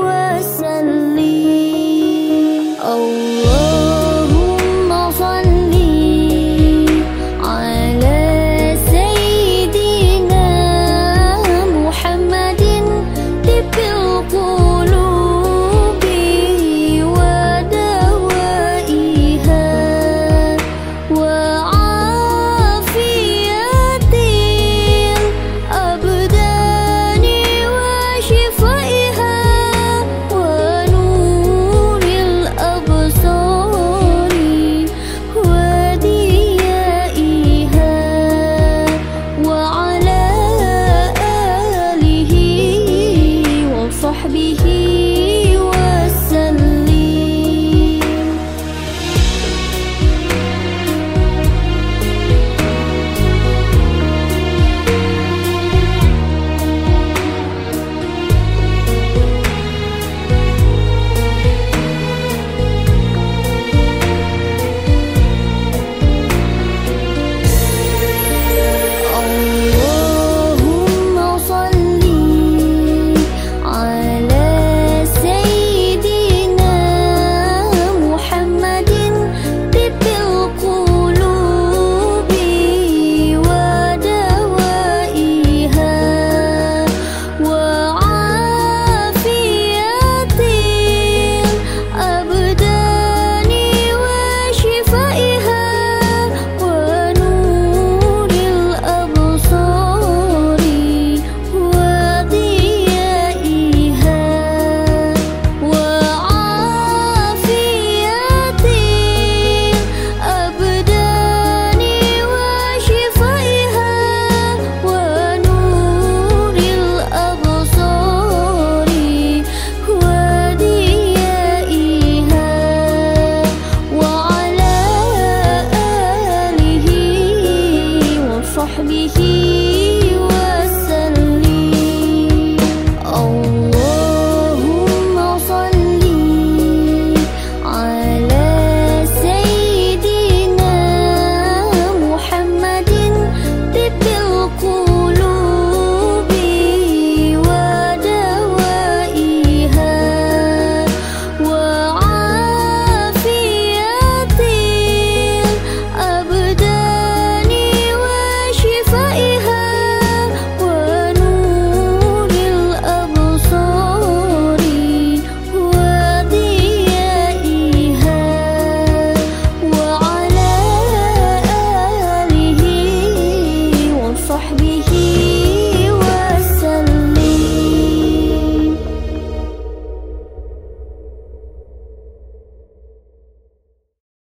وسلم Allah oh.